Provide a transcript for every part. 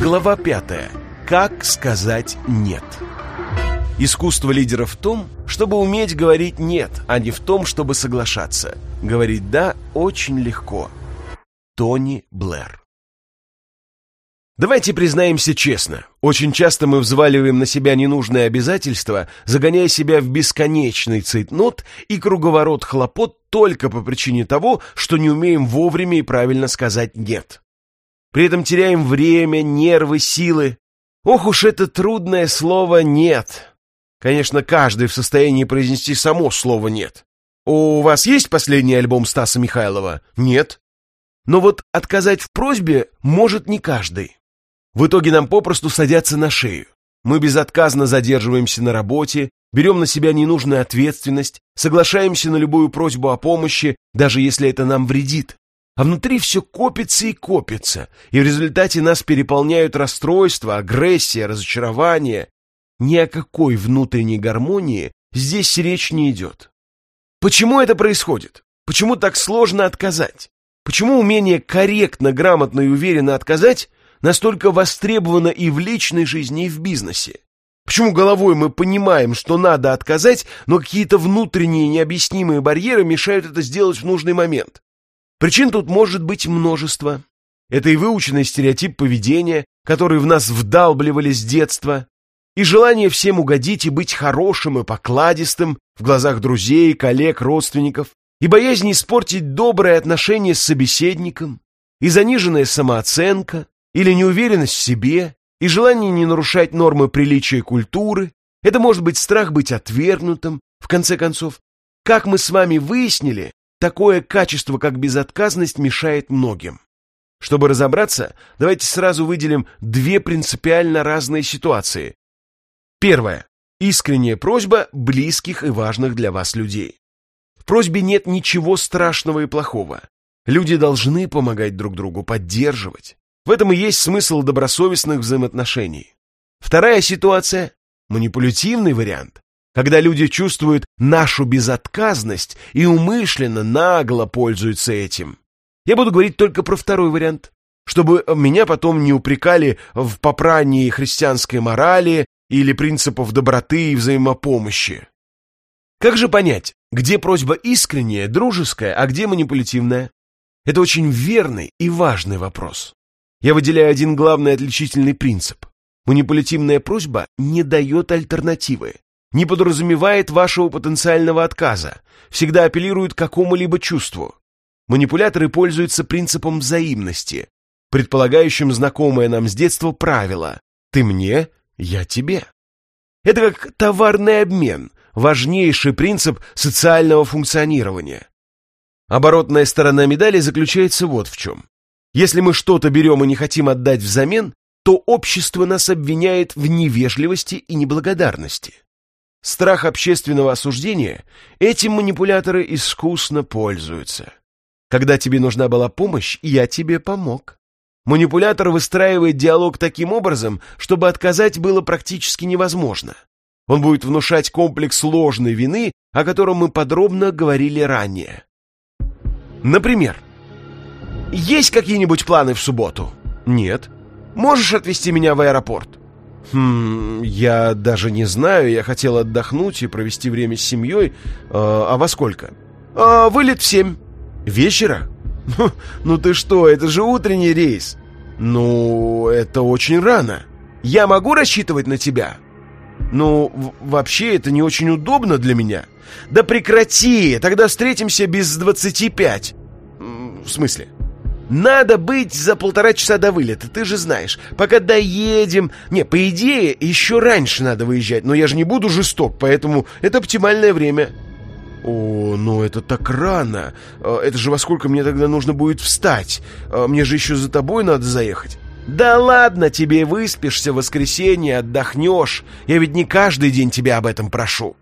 Глава 5. Как сказать «нет». Искусство лидера в том, чтобы уметь говорить «нет», а не в том, чтобы соглашаться. Говорить «да» очень легко. Тони Блэр Давайте признаемся честно. Очень часто мы взваливаем на себя ненужные обязательства, загоняя себя в бесконечный цейтнот и круговорот хлопот только по причине того, что не умеем вовремя и правильно сказать «нет». При этом теряем время, нервы, силы. Ох уж это трудное слово «нет». Конечно, каждый в состоянии произнести само слово «нет». У вас есть последний альбом Стаса Михайлова? Нет. Но вот отказать в просьбе может не каждый. В итоге нам попросту садятся на шею. Мы безотказно задерживаемся на работе, берем на себя ненужную ответственность, соглашаемся на любую просьбу о помощи, даже если это нам вредит. А внутри все копится и копится, и в результате нас переполняют расстройства, агрессия, разочарование. Ни о какой внутренней гармонии здесь речь не идет. Почему это происходит? Почему так сложно отказать? Почему умение корректно, грамотно и уверенно отказать настолько востребовано и в личной жизни, и в бизнесе? Почему головой мы понимаем, что надо отказать, но какие-то внутренние необъяснимые барьеры мешают это сделать в нужный момент? Причин тут может быть множество. Это и выученный стереотип поведения, который в нас вдалбливали с детства, и желание всем угодить и быть хорошим и покладистым в глазах друзей, коллег, родственников, и боязнь испортить добрые отношения с собеседником, и заниженная самооценка, или неуверенность в себе, и желание не нарушать нормы приличия и культуры. Это может быть страх быть отвергнутым, в конце концов. Как мы с вами выяснили, такое качество, как безотказность, мешает многим. Чтобы разобраться, давайте сразу выделим две принципиально разные ситуации. Первое. Искренняя просьба близких и важных для вас людей. В просьбе нет ничего страшного и плохого. Люди должны помогать друг другу, поддерживать. В этом и есть смысл добросовестных взаимоотношений. Вторая ситуация – манипулятивный вариант, когда люди чувствуют нашу безотказность и умышленно, нагло пользуются этим. Я буду говорить только про второй вариант, чтобы меня потом не упрекали в попрании христианской морали или принципов доброты и взаимопомощи. Как же понять, где просьба искренняя, дружеская, а где манипулятивная? Это очень верный и важный вопрос. Я выделяю один главный отличительный принцип. Манипулятивная просьба не дает альтернативы, не подразумевает вашего потенциального отказа, всегда апеллирует к какому-либо чувству. Манипуляторы пользуются принципом взаимности, предполагающим знакомое нам с детства правило «ты мне, я тебе». Это как товарный обмен, важнейший принцип социального функционирования. Оборотная сторона медали заключается вот в чем. Если мы что-то берем и не хотим отдать взамен, то общество нас обвиняет в невежливости и неблагодарности. Страх общественного осуждения этим манипуляторы искусно пользуются. Когда тебе нужна была помощь, я тебе помог. Манипулятор выстраивает диалог таким образом, чтобы отказать было практически невозможно. Он будет внушать комплекс ложной вины, о котором мы подробно говорили ранее. Например, есть какие-нибудь планы в субботу? Нет. Можешь отвезти меня в аэропорт? Хм, я даже не знаю, я хотел отдохнуть и провести время с семьей. А, а во сколько? А, вылет в семь. Вечера? Ну ты что, это же утренний рейс. Ну, это очень рано. Я могу рассчитывать на тебя? Ну, вообще это не очень удобно для меня. Да прекрати, тогда встретимся без двадцати пять. В смысле? Надо быть за полтора часа до вылета, ты же знаешь. Пока доедем... Не, по идее, еще раньше надо выезжать, но я же не буду жесток, поэтому это оптимальное время. О, ну это так рано. А, это же во сколько мне тогда нужно будет встать? А, мне же еще за тобой надо заехать. Да ладно, тебе выспишься в воскресенье, отдохнешь. Я ведь не каждый день тебя об этом прошу.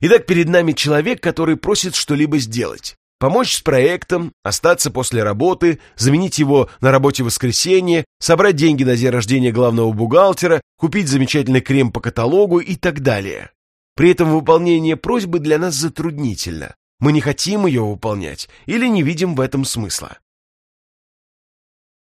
Итак, перед нами человек, который просит что-либо сделать. Помочь с проектом, остаться после работы, заменить его на работе в воскресенье, собрать деньги на день рождения главного бухгалтера, купить замечательный крем по каталогу и так далее. При этом выполнение просьбы для нас затруднительно. Мы не хотим ее выполнять или не видим в этом смысла.